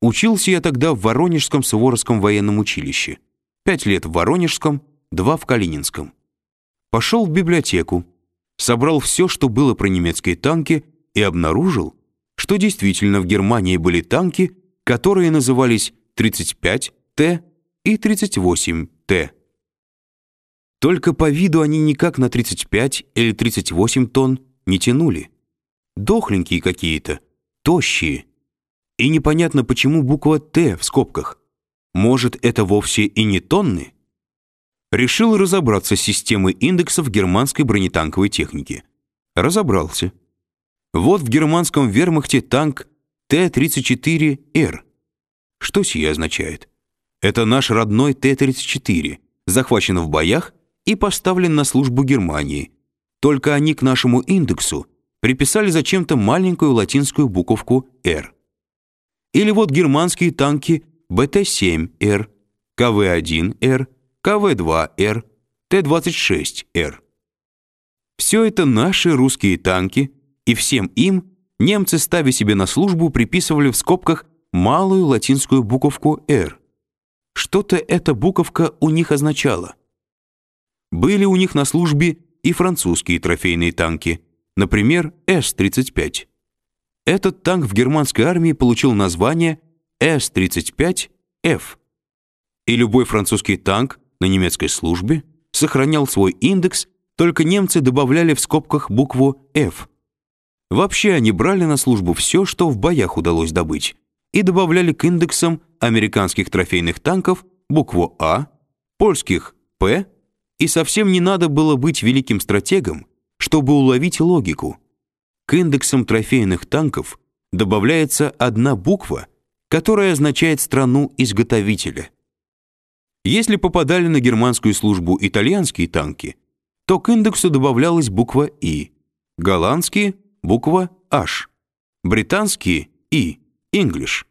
Учился я тогда в Воронежском Суворовском военном училище. Пять лет в Воронежском, два в Калининском. Пошел в библиотеку, собрал все, что было про немецкие танки, и обнаружил, что действительно в Германии были танки, которые назывались 35Т и 38Т. Только по виду они никак на 35 или 38 тонн не тянули. Дохленькие какие-то, тощие. И непонятно, почему буква «Т» в скобках. Может, это вовсе и не тонны? Решил разобраться с системой индексов германской бронетанковой техники. Разобрался. Вот в германском вермахте танк Т-34Р. Что сие означает? Это наш родной Т-34, захвачен в боях и поставлен на службу Германии. Только они к нашему индексу приписали зачем-то маленькую латинскую буковку «Р». Или вот германские танки БТ-7Р, КВ-1Р, КВ-2Р, Т-26Р. Все это наши русские танки, и всем им немцы, ставя себе на службу, приписывали в скобках малую латинскую буковку «Р». Что-то эта буковка у них означала. Были у них на службе и французские трофейные танки, например, С-35. Этот танк в германской армии получил название С-35Ф. И любой французский танк на немецкой службе сохранял свой индекс, только немцы добавляли в скобках букву F. Вообще они брали на службу все, что в боях удалось добыть, и добавляли к индексам американских трофейных танков букву А, польских П и совсем не надо было быть великим стратегом, чтобы уловить логику. К индексам трофейных танков добавляется одна буква, которая означает страну-изготовителя. Если попадали на германскую службу итальянские танки, то к индексу добавлялась буква И, голландские — буква H, британские — И, English.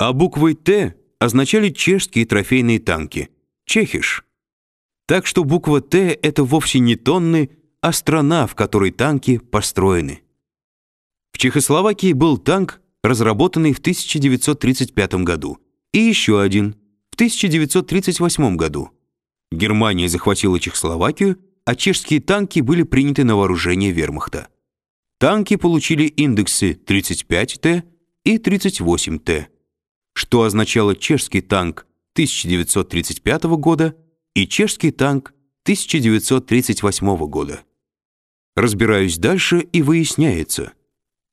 А буквой Т означали чешские трофейные танки, чехиш. Так что буква «Т» — это вовсе не тонны, а страна, в которой танки построены. В Чехословакии был танк, разработанный в 1935 году, и еще один в 1938 году. Германия захватила Чехословакию, а чешские танки были приняты на вооружение вермахта. Танки получили индексы 35Т и 38Т, что означало чешский танк 1935 года и чешский танк 1938 года. Разбираюсь дальше и выясняется,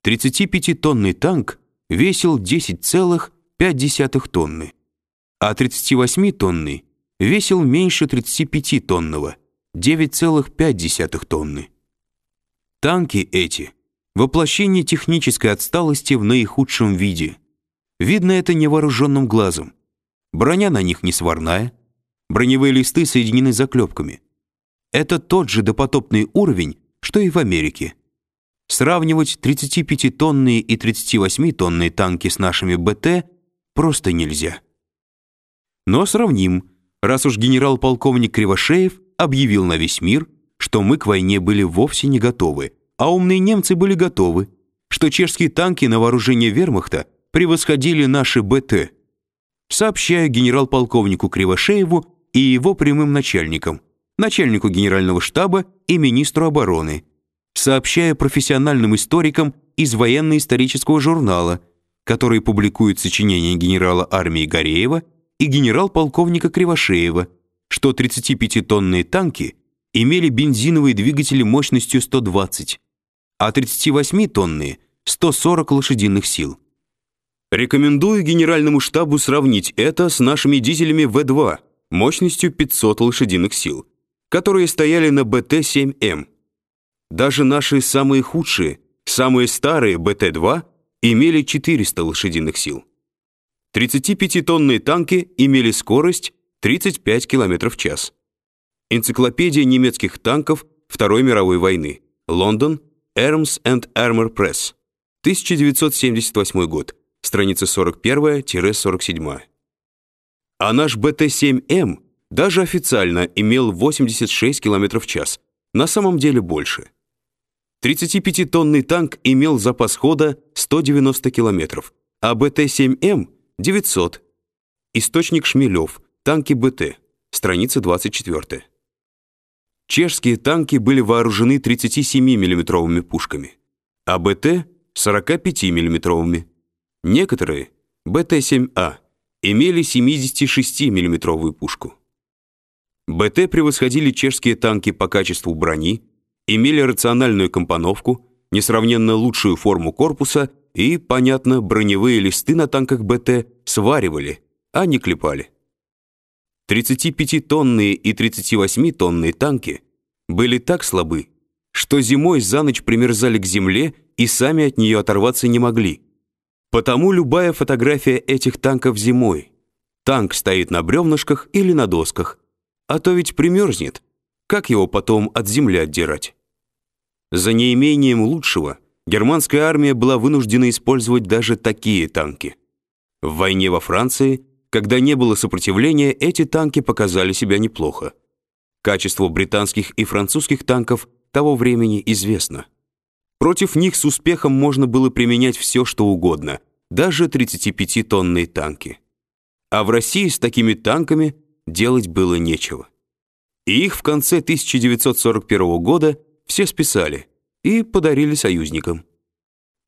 35-тонный танк весил 10,5 тонны, а 38-тонный весил меньше 35-тонного, 9,5 тонны. Танки эти — воплощение технической отсталости в наихудшем виде. Видно это невооруженным глазом. Броня на них не сварная, Броневые листы соединены заклепками. Это тот же допотопный уровень, что и в Америке. Сравнивать 35-тонные и 38-тонные танки с нашими БТ просто нельзя. Но сравним, раз уж генерал-полковник Кривошеев объявил на весь мир, что мы к войне были вовсе не готовы, а умные немцы были готовы, что чешские танки на вооружение вермахта превосходили наши БТ. Сообщаю генерал-полковнику Кривошееву и его прямым начальникам, начальнику генерального штаба и министру обороны, сообщая профессиональным историкам из военно-исторического журнала, который публикует сочинения генерала армии Гореева и генерал-полковника Кривошеева, что 35-тонные танки имели бензиновые двигатели мощностью 120, а 38-тонные — 140 лошадиных сил. Рекомендую генеральному штабу сравнить это с нашими дизелями В2, мощностью 500 лошадиных сил, которые стояли на БТ-7М. Даже наши самые худшие, самые старые БТ-2 имели 400 лошадиных сил. 35-тонные танки имели скорость 35 км в час. Энциклопедия немецких танков Второй мировой войны. Лондон. Arms and Armor Press. 1978 год. Страница 41-47. А наш БТ-7М даже официально имел 86 км в час, на самом деле больше. 35-тонный танк имел запас хода 190 км, а БТ-7М — 900. Источник Шмелев, танки БТ, страница 24. Чешские танки были вооружены 37 миллиметровыми пушками, а БТ — 45 миллиметровыми. Некоторые, БТ-7А, имели 76 миллиметровую пушку. БТ превосходили чешские танки по качеству брони, имели рациональную компоновку, несравненно лучшую форму корпуса и, понятно, броневые листы на танках БТ сваривали, а не клепали. 35-тонные и 38-тонные танки были так слабы, что зимой за ночь примерзали к земле и сами от нее оторваться не могли. Потому любая фотография этих танков зимой. Танк стоит на бревнышках или на досках, а то ведь примерзнет. Как его потом от земли отдирать? За неимением лучшего германская армия была вынуждена использовать даже такие танки. В войне во Франции, когда не было сопротивления, эти танки показали себя неплохо. Качество британских и французских танков того времени известно. Против них с успехом можно было применять все, что угодно, даже 35-тонные танки. А в России с такими танками делать было нечего. И их в конце 1941 года все списали и подарили союзникам.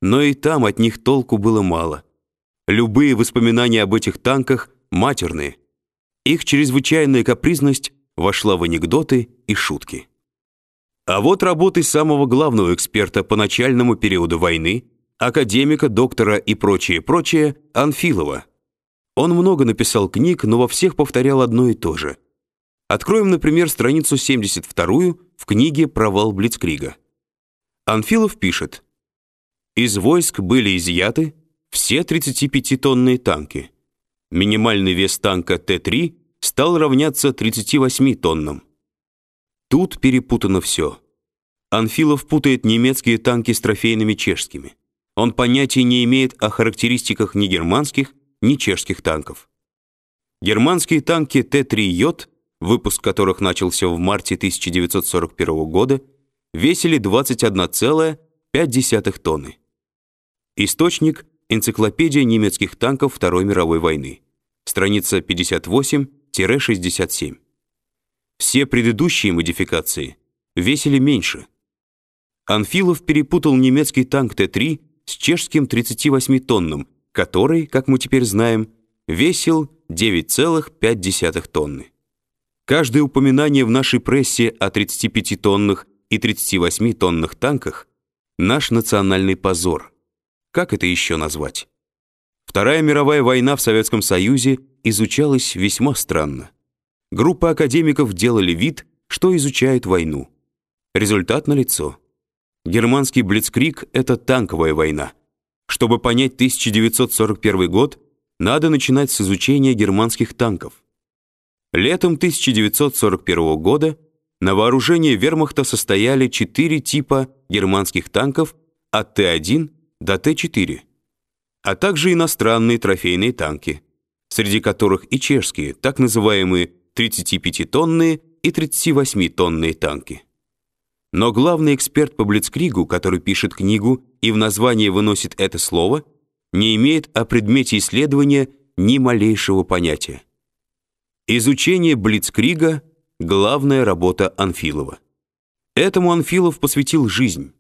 Но и там от них толку было мало. Любые воспоминания об этих танках матерные. Их чрезвычайная капризность вошла в анекдоты и шутки. А вот работы самого главного эксперта по начальному периоду войны, академика, доктора и прочее-прочее, Анфилова. Он много написал книг, но во всех повторял одно и то же. Откроем, например, страницу 72 в книге «Провал Блицкрига». Анфилов пишет, «Из войск были изъяты все 35-тонные танки. Минимальный вес танка Т-3 стал равняться 38 тоннам. Тут перепутано все. Анфилов путает немецкие танки с трофейными чешскими. Он понятия не имеет о характеристиках ни германских, ни чешских танков. Германские танки Т-3 Йод выпуск которых начался в марте 1941 года, весили 21,5 тонны. Источник Энциклопедия немецких танков Второй мировой войны. Страница 58-67. Все предыдущие модификации весили меньше. Анфилов перепутал немецкий танк Т-3 с чешским 38-тонным, который, как мы теперь знаем, весил 9,5 тонны. Каждое упоминание в нашей прессе о 35-тонных и 38-тонных танках — наш национальный позор. Как это еще назвать? Вторая мировая война в Советском Союзе изучалась весьма странно. Группа академиков делали вид, что изучают войну. Результат налицо. Германский Блицкриг — это танковая война. Чтобы понять 1941 год, надо начинать с изучения германских танков. Летом 1941 года на вооружении вермахта состояли четыре типа германских танков от Т-1 до Т-4, а также иностранные трофейные танки, среди которых и чешские, так называемые 35-тонные и 38-тонные танки. Но главный эксперт по Блицкригу, который пишет книгу и в названии выносит это слово, не имеет о предмете исследования ни малейшего понятия. Изучение Блицкрига — главная работа Анфилова. Этому Анфилов посвятил жизнь.